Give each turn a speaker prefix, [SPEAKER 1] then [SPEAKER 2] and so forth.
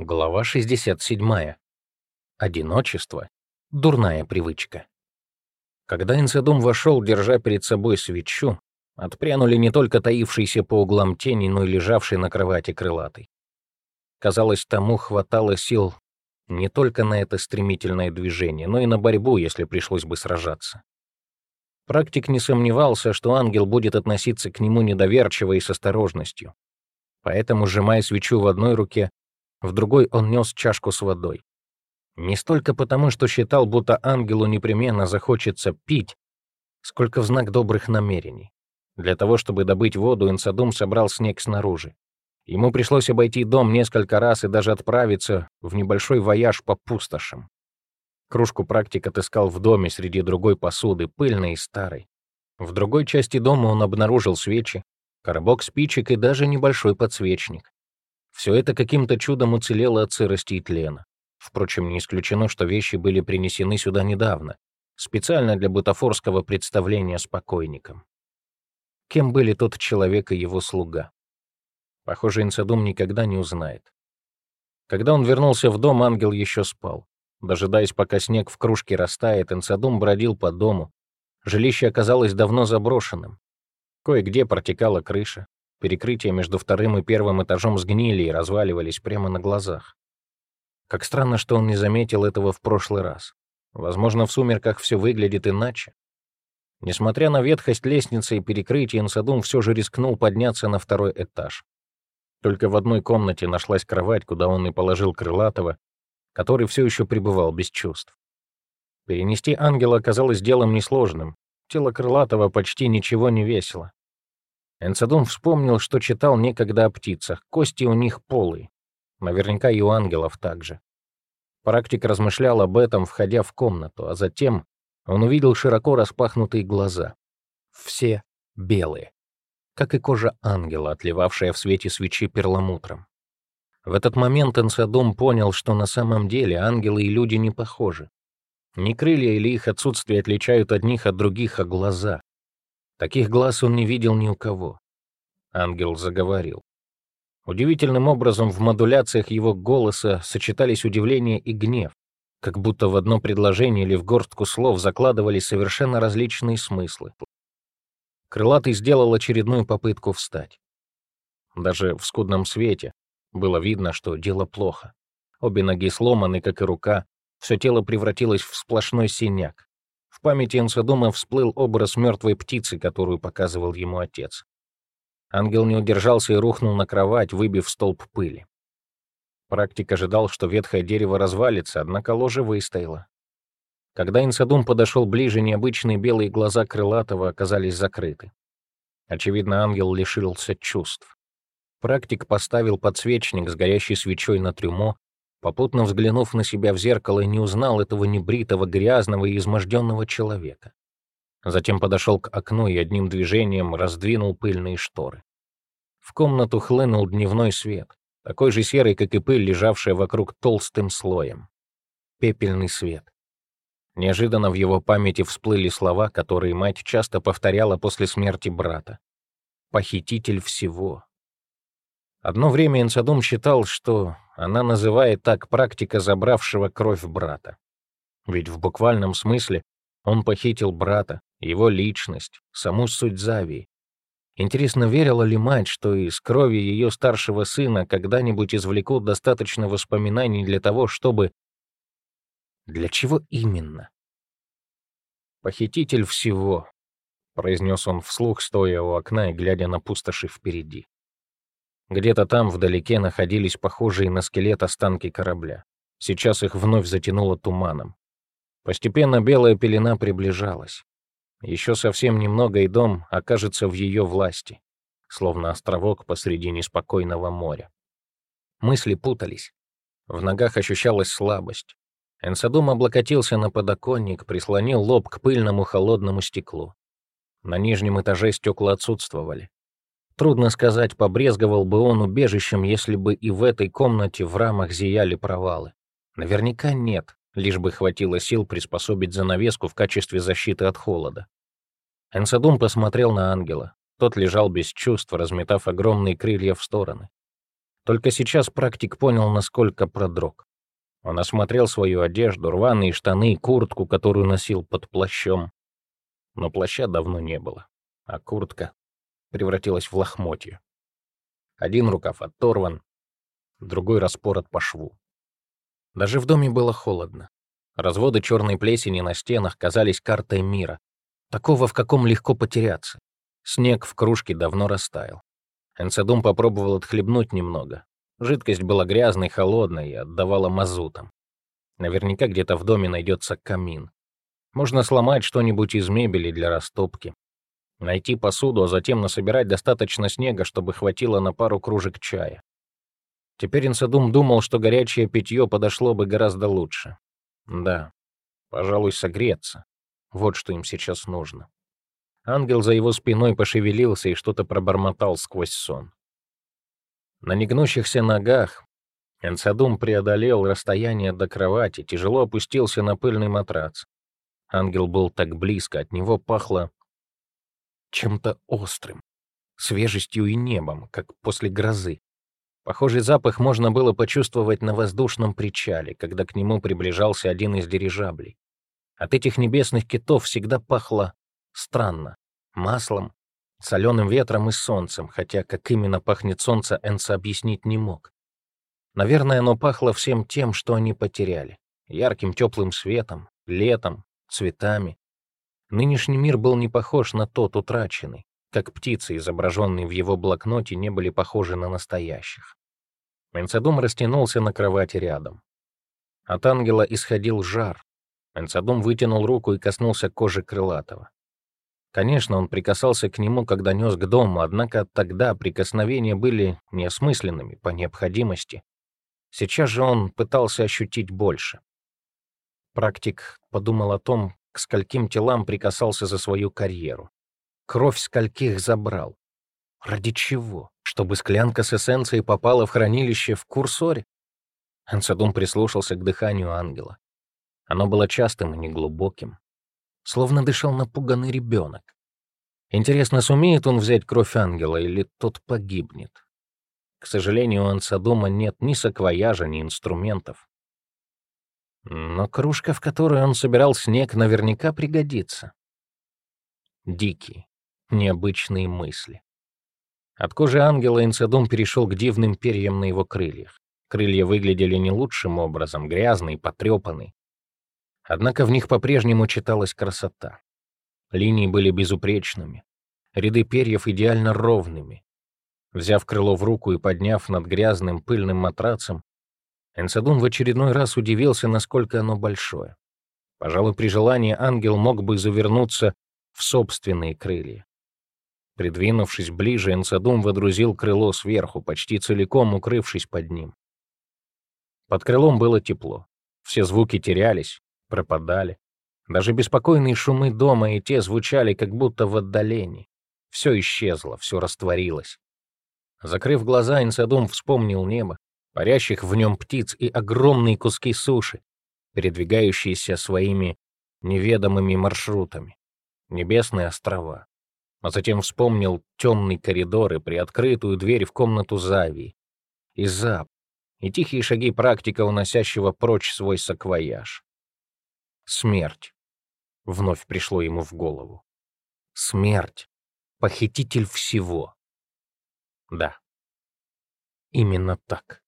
[SPEAKER 1] Глава 67. Одиночество. Дурная привычка. Когда Инсадум вошел, держа перед собой свечу, отпрянули не только таившиеся по углам тени, но и лежавшие на кровати крылатый. Казалось, тому хватало сил не только на это стремительное движение, но и на борьбу, если пришлось бы сражаться. Практик не сомневался, что ангел будет относиться к нему недоверчиво и с осторожностью. Поэтому, сжимая свечу в одной руке, в другой он нес чашку с водой. Не столько потому, что считал, будто ангелу непременно захочется пить, сколько в знак добрых намерений. Для того, чтобы добыть воду, Инсадум собрал снег снаружи. Ему пришлось обойти дом несколько раз и даже отправиться в небольшой вояж по пустошам. Кружку практик отыскал в доме среди другой посуды, пыльной и старой. В другой части дома он обнаружил свечи, коробок спичек и даже небольшой подсвечник. Все это каким-то чудом уцелело от сырости и тлена. Впрочем, не исключено, что вещи были принесены сюда недавно, специально для бутафорского представления с покойником. Кем были тот человек и его слуга? Похоже, Инцедум никогда не узнает. Когда он вернулся в дом, ангел еще спал. Дожидаясь, пока снег в кружке растает, Инцадум бродил по дому. Жилище оказалось давно заброшенным. Кое-где протекала крыша, Перекрытия между вторым и первым этажом сгнили и разваливались прямо на глазах. Как странно, что он не заметил этого в прошлый раз. Возможно, в сумерках все выглядит иначе. Несмотря на ветхость лестницы и перекрытия, Инсадум все же рискнул подняться на второй этаж. Только в одной комнате нашлась кровать, куда он и положил Крылатого, который все еще пребывал без чувств. Перенести ангела оказалось делом несложным. Тело Крылатого почти ничего не весило. Энцедун вспомнил, что читал некогда о птицах. Кости у них полые. Наверняка и у ангелов также. Практик размышлял об этом, входя в комнату, а затем он увидел широко распахнутые глаза. Все белые, как и кожа ангела, отливавшая в свете свечи перламутром. В этот момент Энсадум понял, что на самом деле ангелы и люди не похожи. Не крылья или их отсутствие отличают одних от других, а глаза. Таких глаз он не видел ни у кого. Ангел заговорил. Удивительным образом в модуляциях его голоса сочетались удивление и гнев, как будто в одно предложение или в горстку слов закладывались совершенно различные смыслы. Крылатый сделал очередную попытку встать. Даже в скудном свете было видно, что дело плохо. Обе ноги сломаны, как и рука, все тело превратилось в сплошной синяк. В памяти Энсадума всплыл образ мертвой птицы, которую показывал ему отец. Ангел не удержался и рухнул на кровать, выбив столб пыли. Практик ожидал, что ветхое дерево развалится, однако ложе выстояло. Когда Инсадум подошел ближе, необычные белые глаза крылатого оказались закрыты. Очевидно, ангел лишился чувств. Практик поставил подсвечник с горящей свечой на трюмо, попутно взглянув на себя в зеркало, не узнал этого небритого, грязного и изможденного человека. Затем подошел к окну и одним движением раздвинул пыльные шторы. В комнату хлынул дневной свет, такой же серый, как и пыль, лежавшая вокруг толстым слоем. Пепельный свет. Неожиданно в его памяти всплыли слова, которые мать часто повторяла после смерти брата. «Похититель всего». Одно время Инсадум считал, что она называет так практика забравшего кровь брата. Ведь в буквальном смысле он похитил брата, его личность, саму суть Завии. Интересно, верила ли мать, что из крови ее старшего сына когда-нибудь извлекут достаточно воспоминаний для того, чтобы... Для чего именно? «Похититель всего», — произнес он вслух, стоя у окна и глядя на пустоши впереди. Где-то там вдалеке находились похожие на скелет останки корабля. Сейчас их вновь затянуло туманом. Постепенно белая пелена приближалась. Еще совсем немного, и дом окажется в ее власти, словно островок посреди неспокойного моря. Мысли путались. В ногах ощущалась слабость. Энсадум облокотился на подоконник, прислонил лоб к пыльному холодному стеклу. На нижнем этаже стекла отсутствовали. Трудно сказать, побрезговал бы он убежищем, если бы и в этой комнате в рамах зияли провалы. Наверняка нет, лишь бы хватило сил приспособить занавеску в качестве защиты от холода. Энсадум посмотрел на ангела. Тот лежал без чувств, разметав огромные крылья в стороны. Только сейчас практик понял, насколько продрог. Он осмотрел свою одежду, рваные штаны, куртку, которую носил под плащом. Но плаща давно не было, а куртка превратилась в лохмотье. Один рукав оторван, другой распорот по шву. Даже в доме было холодно. Разводы черной плесени на стенах казались картой мира, такого, в каком легко потеряться. Снег в кружке давно растаял. Энцедум попробовал отхлебнуть немного. Жидкость была грязной, холодной и отдавала мазутом. Наверняка где-то в доме найдется камин. Можно сломать что-нибудь из мебели для растопки. Найти посуду, а затем насобирать достаточно снега, чтобы хватило на пару кружек чая. Теперь Инсадум думал, что горячее питье подошло бы гораздо лучше. Да, пожалуй, согреться. Вот что им сейчас нужно. Ангел за его спиной пошевелился и что-то пробормотал сквозь сон. На негнущихся ногах Энсадум преодолел расстояние до кровати, тяжело опустился на пыльный матрац. Ангел был так близко, от него пахло чем-то острым, свежестью и небом, как после грозы. Похожий запах можно было почувствовать на воздушном причале, когда к нему приближался один из дирижаблей. От этих небесных китов всегда пахло странно — маслом, соленым ветром и солнцем, хотя как именно пахнет солнце, Энса объяснить не мог. Наверное, оно пахло всем тем, что они потеряли. Ярким теплым светом, летом, цветами. Нынешний мир был не похож на тот утраченный, как птицы, изображенные в его блокноте, не были похожи на настоящих. Менцедум растянулся на кровати рядом. От ангела исходил жар. Менцедум вытянул руку и коснулся кожи крылатого. Конечно, он прикасался к нему, когда нес к дому, однако тогда прикосновения были неосмысленными по необходимости. Сейчас же он пытался ощутить больше. Практик подумал о том, к скольким телам прикасался за свою карьеру. Кровь скольких забрал. Ради чего? Чтобы склянка с эссенцией попала в хранилище в курсоре? Ансадум прислушался к дыханию ангела. Оно было частым и неглубоким словно дышал напуганный ребенок. Интересно, сумеет он взять кровь ангела или тот погибнет? К сожалению, у Ансадума нет ни саквояжа, ни инструментов. Но кружка, в которой он собирал снег, наверняка пригодится. Дикие, необычные мысли. От кожи ангела Инцедум перешел к дивным перьям на его крыльях. Крылья выглядели не лучшим образом, грязные, потрепанные. Однако в них по-прежнему читалась красота. Линии были безупречными, ряды перьев идеально ровными. Взяв крыло в руку и подняв над грязным пыльным матрацем, Энсадун в очередной раз удивился, насколько оно большое. Пожалуй, при желании ангел мог бы завернуться в собственные крылья. Придвинувшись ближе, Энсадум водрузил крыло сверху, почти целиком укрывшись под ним. Под крылом было тепло. Все звуки терялись, пропадали. Даже беспокойные шумы дома и те звучали как будто в отдалении. Все исчезло, все растворилось. Закрыв глаза, Инсадум вспомнил небо, парящих в нем птиц и огромные куски суши, передвигающиеся своими неведомыми маршрутами. Небесные острова. А затем вспомнил темный коридор и приоткрытую дверь в комнату Завии. И зап, и тихие шаги практика, уносящего прочь свой саквояж. Смерть. Вновь пришло ему в голову. Смерть. Похититель всего. Да. Именно так.